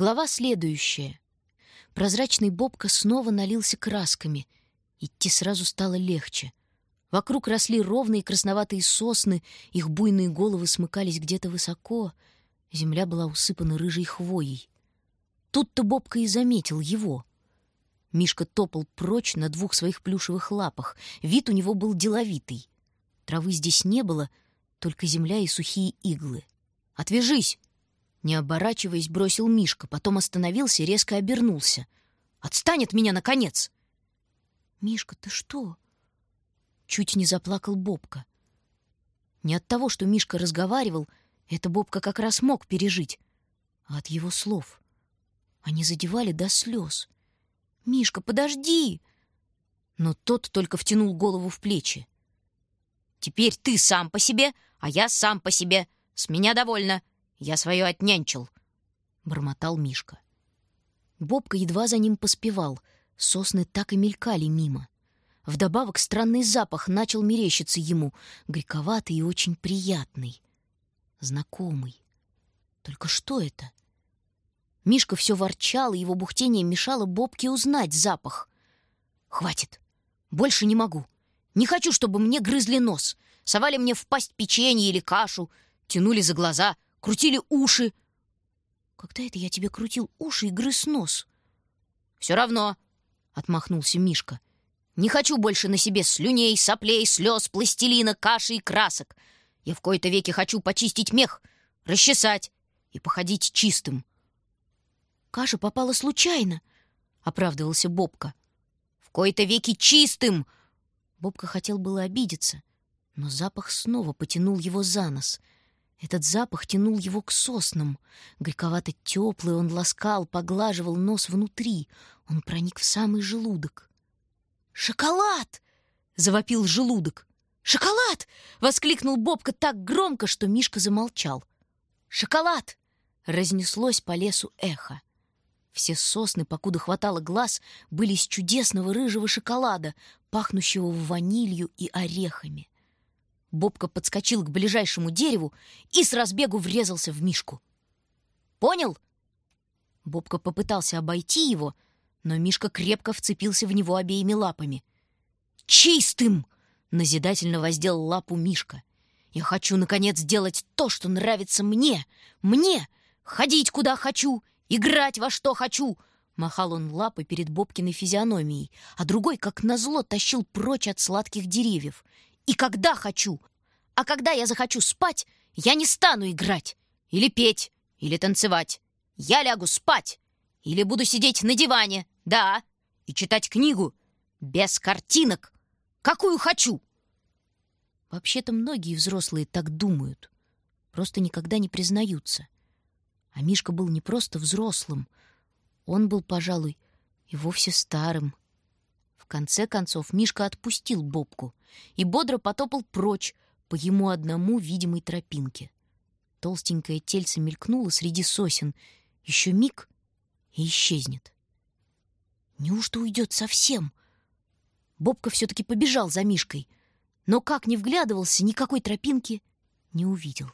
Глава следующая. Прозрачный Бобка снова налился красками. Идти сразу стало легче. Вокруг росли ровные красноватые сосны, их буйные головы смыкались где-то высоко. Земля была усыпана рыжей хвоей. Тут-то Бобка и заметил его. Мишка топал прочь на двух своих плюшевых лапах. Вид у него был деловитый. Травы здесь не было, только земля и сухие иглы. «Отвяжись!» Не оборачиваясь, бросил Мишка, потом остановился и резко обернулся. «Отстань от меня, наконец!» «Мишка, ты что?» Чуть не заплакал Бобка. Не от того, что Мишка разговаривал, это Бобка как раз мог пережить, а от его слов. Они задевали до слез. «Мишка, подожди!» Но тот только втянул голову в плечи. «Теперь ты сам по себе, а я сам по себе. С меня довольно. Я свое отнянчил», — бормотал Мишка. Бобка едва за ним поспевал. Сосны так и мелькали мимо. Вдобавок странный запах начал мерещиться ему, горьковатый и очень приятный. Знакомый. Только что это? Мишка все ворчал, и его бухтение мешало Бобке узнать запах. «Хватит! Больше не могу. Не хочу, чтобы мне грызли нос, совали мне в пасть печенье или кашу, тянули за глаза — крутили уши. Когда это я тебе крутил уши и грыз нос? Все равно, отмахнулся Мишка. Не хочу больше на себе слюней, соплей, слез, пластилина, каши и красок. Я в кои-то веки хочу почистить мех, расчесать и походить чистым. Каша попала случайно, оправдывался Бобка. В кои-то веки чистым. Бобка хотел было обидеться, но запах снова потянул его за нос — этот запах тянул его к соснам. Горьковато теплый он ласкал, поглаживал нос внутри. Он проник в самый желудок. «Шоколад!» — завопил желудок. «Шоколад!» — воскликнул Бобка так громко, что Мишка замолчал. «Шоколад!» — разнеслось по лесу эхо. Все сосны, покуда хватало глаз, были из чудесного рыжего шоколада, пахнущего ванилью и орехами. Бобка подскочил к ближайшему дереву и с разбегу врезался в Мишку. «Понял?» Бобка попытался обойти его, но Мишка крепко вцепился в него обеими лапами. «Чистым!» — назидательно воздел лапу Мишка. «Я хочу, наконец, сделать то, что нравится мне! Мне! Ходить, куда хочу! Играть во что хочу!» Махал он лапой перед Бобкиной физиономией, а другой, как назло, тащил прочь от сладких деревьев и когда хочу. А когда я захочу спать, я не стану играть, или петь, или танцевать. Я лягу спать, или буду сидеть на диване, да, и читать книгу, без картинок, какую хочу. Вообще-то многие взрослые так думают, просто никогда не признаются. А Мишка был не просто взрослым, он был, пожалуй, и вовсе старым конце концов Мишка отпустил Бобку и бодро потопал прочь по ему одному видимой тропинке. Толстенькое тельце мелькнуло среди сосен. Еще миг и исчезнет. Неужто уйдет совсем? Бобка все-таки побежал за Мишкой, но как не вглядывался, никакой тропинки не увидел.